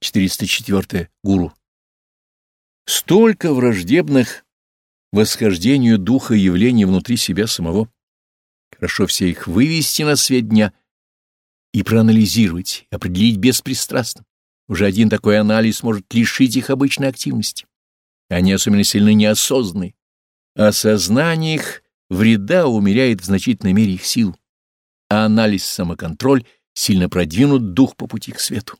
404. Гуру. Столько враждебных восхождению духа явлений внутри себя самого. Хорошо все их вывести на свет дня и проанализировать, определить беспристрастно. Уже один такой анализ может лишить их обычной активности. Они особенно сильно неосознанны. Осознание их вреда умеряет в значительной мере их сил а анализ самоконтроль сильно продвинут дух по пути к свету.